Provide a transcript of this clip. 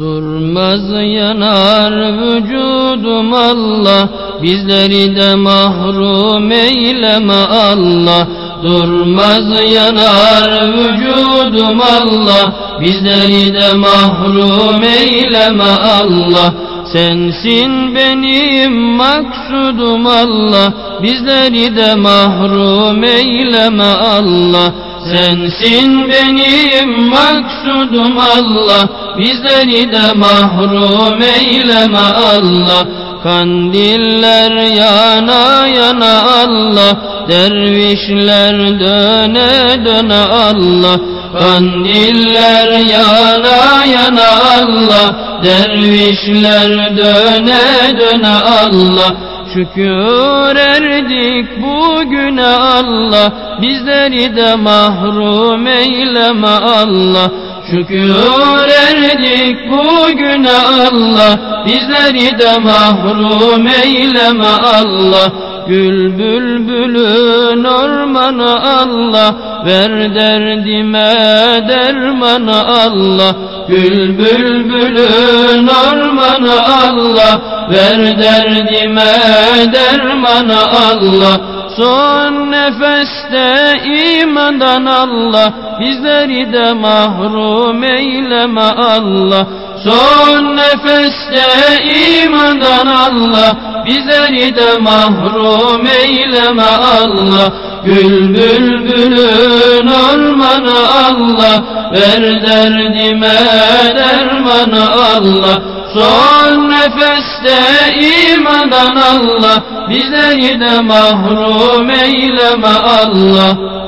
Durmaz yanar vücudum Allah Bizleri de mahrum eyleme Allah. Durmaz yanar vücudum Allah Bizleri de mahrum eyleme Allah. Sensin benim maksudum Allah Bizleri de mahrum eyleme Allah Sensin benim maksudum Allah Bizleri de mahrum eyleme Allah. Kandiller yana yana Allah Dervişler döne döne Allah. Kandiller yana yana Allah Dervişler döne döne Allah Şükür erdik bugüne Allah. Bizleri de mahrum eyleme Allah. Şükür erdik bugüne Allah. Bizleri de mahrum eyleme Allah. Gül bülbülün ormanı Allah. Ver derdime dermanı Allah. Gül bülbülün ormanı Allah Ver derdime dermanı Allah. Son nefeste imandan Allah. Bizleri de mahrum eyleme Allah. Son nefeste imandan Allah. Bizleri de mahrum eyleme Allah. Gül bülbülün ormanı Allah. Ver derdime dermanı Allah Son nefeste imandan Allah Bizleri de mahrum eyleme Allah